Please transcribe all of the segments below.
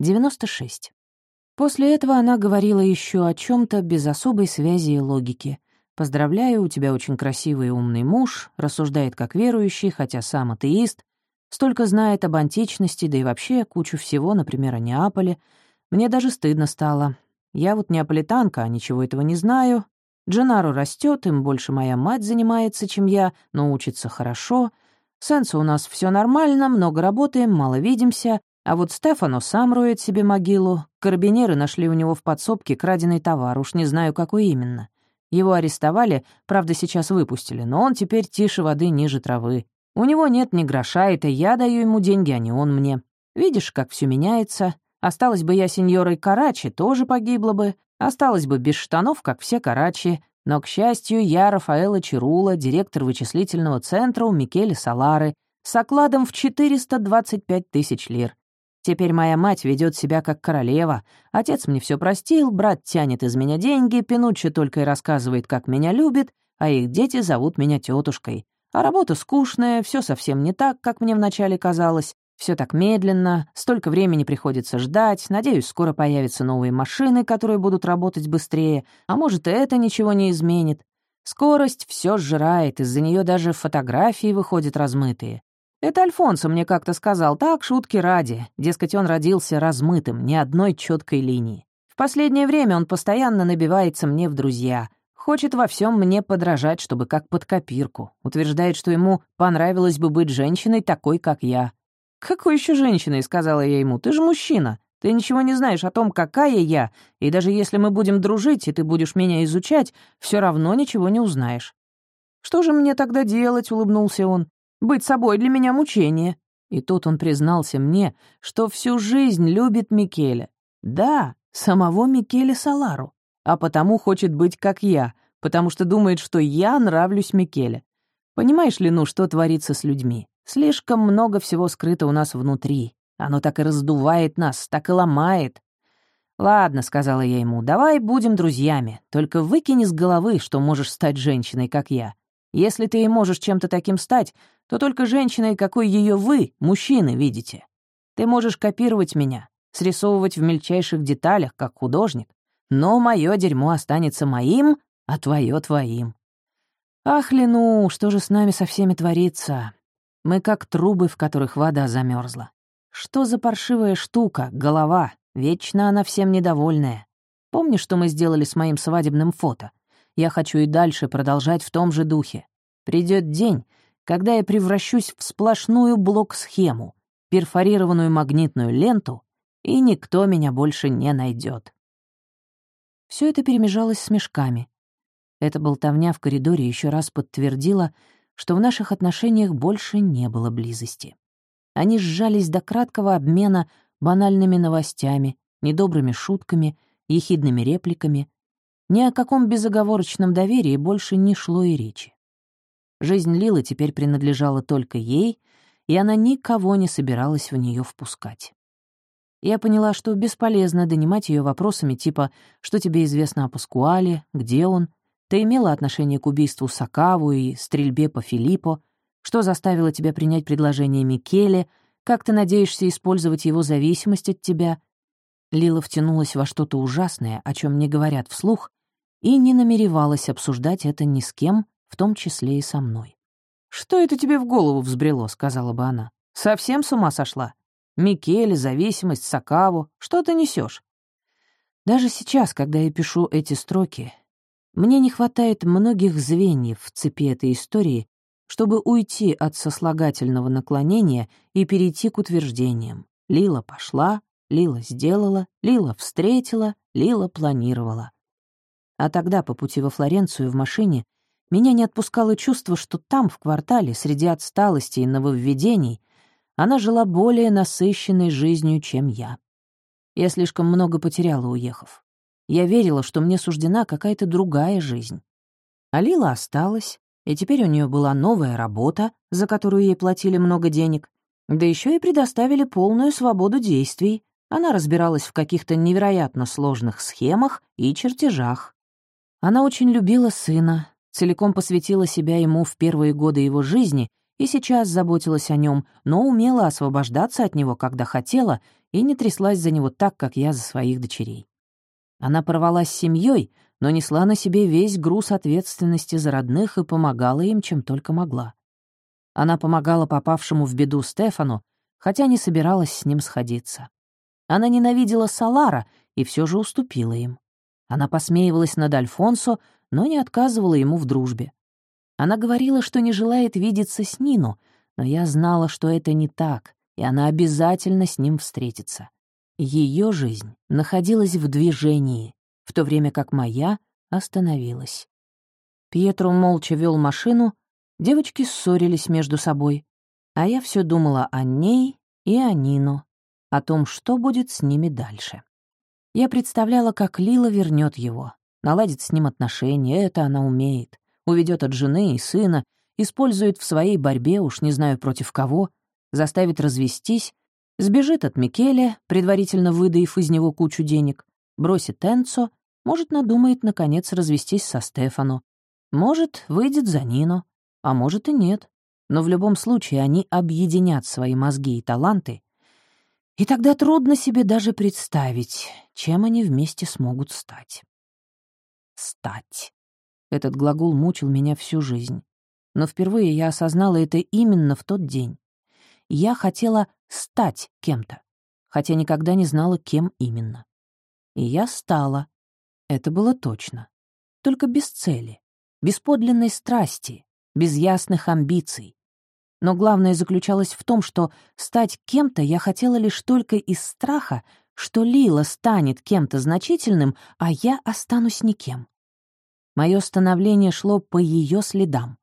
96. После этого она говорила еще о чем то без особой связи и логики. «Поздравляю, у тебя очень красивый и умный муж, рассуждает как верующий, хотя сам атеист, столько знает об античности, да и вообще кучу всего, например, о Неаполе. Мне даже стыдно стало. Я вот неаполитанка, а ничего этого не знаю. Дженаро растет, им больше моя мать занимается, чем я, но учится хорошо. Сенсо у нас все нормально, много работаем, мало видимся, а вот Стефано сам роет себе могилу. Карабинеры нашли у него в подсобке краденый товар, уж не знаю, какой именно. Его арестовали, правда, сейчас выпустили, но он теперь тише воды ниже травы. У него нет ни гроша, это я даю ему деньги, а не он мне. Видишь, как все меняется. Осталась бы я сеньорой Карачи, тоже погибла бы. Осталась бы без штанов, как все Карачи. Но, к счастью, я Рафаэла Чирула, директор вычислительного центра у Микеле Салары, с окладом в 425 тысяч лир. Теперь моя мать ведет себя как королева. Отец мне все простил, брат тянет из меня деньги, Пинуччи только и рассказывает, как меня любит, а их дети зовут меня тетушкой. А работа скучная, все совсем не так, как мне вначале казалось. Все так медленно, столько времени приходится ждать. Надеюсь, скоро появятся новые машины, которые будут работать быстрее. А может, и это ничего не изменит. Скорость все сжирает, из-за нее даже фотографии выходят размытые. Это Альфонсо мне как-то сказал, так, шутки ради. Дескать, он родился размытым, ни одной четкой линии. В последнее время он постоянно набивается мне в друзья. Хочет во всем мне подражать, чтобы как под копирку. Утверждает, что ему понравилось бы быть женщиной такой, как я. «Какой еще женщиной?» — сказала я ему. «Ты же мужчина. Ты ничего не знаешь о том, какая я, и даже если мы будем дружить, и ты будешь меня изучать, все равно ничего не узнаешь». «Что же мне тогда делать?» — улыбнулся он. Быть собой для меня мучение». И тут он признался мне, что всю жизнь любит Микеле. Да, самого Микеле Салару. А потому хочет быть как я, потому что думает, что я нравлюсь Микеле. Понимаешь ли, ну, что творится с людьми? Слишком много всего скрыто у нас внутри. Оно так и раздувает нас, так и ломает. «Ладно», — сказала я ему, — «давай будем друзьями. Только выкини с головы, что можешь стать женщиной, как я. Если ты и можешь чем-то таким стать, то только женщиной, какой ее вы, мужчины, видите. Ты можешь копировать меня, срисовывать в мельчайших деталях, как художник, но мое дерьмо останется моим, а твое твоим. Ах, Лену, что же с нами со всеми творится? Мы как трубы, в которых вода замерзла. Что за паршивая штука, голова, вечно она всем недовольная. Помнишь, что мы сделали с моим свадебным фото? Я хочу и дальше продолжать в том же духе. Придет день, когда я превращусь в сплошную блок-схему, перфорированную магнитную ленту, и никто меня больше не найдет. Все это перемежалось с мешками. Эта болтовня в коридоре еще раз подтвердила, что в наших отношениях больше не было близости. Они сжались до краткого обмена банальными новостями, недобрыми шутками, ехидными репликами, ни о каком безоговорочном доверии больше не шло и речи. Жизнь Лилы теперь принадлежала только ей, и она никого не собиралась в нее впускать. Я поняла, что бесполезно донимать ее вопросами типа «Что тебе известно о Паскуале? Где он? Ты имела отношение к убийству Сакаву и стрельбе по Филиппо? Что заставило тебя принять предложение Микеле? Как ты надеешься использовать его зависимость от тебя?» Лила втянулась во что-то ужасное, о чем не говорят вслух, и не намеревалась обсуждать это ни с кем, в том числе и со мной. «Что это тебе в голову взбрело?» — сказала бы она. «Совсем с ума сошла? Микеле, зависимость, Сакаву. Что ты несешь? Даже сейчас, когда я пишу эти строки, мне не хватает многих звеньев в цепи этой истории, чтобы уйти от сослагательного наклонения и перейти к утверждениям. Лила пошла, Лила сделала, Лила встретила, Лила планировала. А тогда по пути во Флоренцию в машине меня не отпускало чувство, что там, в квартале, среди отсталости и нововведений, она жила более насыщенной жизнью, чем я. Я слишком много потеряла, уехав. Я верила, что мне суждена какая-то другая жизнь. А Лила осталась, и теперь у нее была новая работа, за которую ей платили много денег, да еще и предоставили полную свободу действий. Она разбиралась в каких-то невероятно сложных схемах и чертежах. Она очень любила сына, целиком посвятила себя ему в первые годы его жизни и сейчас заботилась о нем, но умела освобождаться от него, когда хотела, и не тряслась за него так, как я за своих дочерей. Она порвалась с семьей, но несла на себе весь груз ответственности за родных и помогала им, чем только могла. Она помогала попавшему в беду Стефану, хотя не собиралась с ним сходиться. Она ненавидела Салара и все же уступила им. Она посмеивалась над Альфонсо, но не отказывала ему в дружбе. Она говорила, что не желает видеться с Нину, но я знала, что это не так, и она обязательно с ним встретится. Ее жизнь находилась в движении, в то время как моя остановилась. Пьетро молча вел машину, девочки ссорились между собой, а я все думала о ней и о Нину, о том, что будет с ними дальше. Я представляла, как Лила вернет его, наладит с ним отношения, это она умеет уведет от жены и сына, использует в своей борьбе, уж не знаю против кого, заставит развестись, сбежит от Микеля, предварительно выдаив из него кучу денег, бросит Энцо, может, надумает, наконец, развестись со Стефану, может, выйдет за Нино, а может и нет. Но в любом случае они объединят свои мозги и таланты, и тогда трудно себе даже представить, чем они вместе смогут стать. Стать. Этот глагол мучил меня всю жизнь. Но впервые я осознала это именно в тот день. Я хотела стать кем-то, хотя никогда не знала, кем именно. И я стала. Это было точно. Только без цели, без подлинной страсти, без ясных амбиций. Но главное заключалось в том, что стать кем-то я хотела лишь только из страха, что Лила станет кем-то значительным, а я останусь никем. Мое становление шло по ее следам.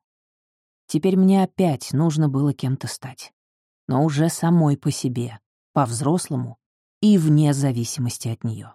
Теперь мне опять нужно было кем-то стать. Но уже самой по себе, по-взрослому и вне зависимости от нее.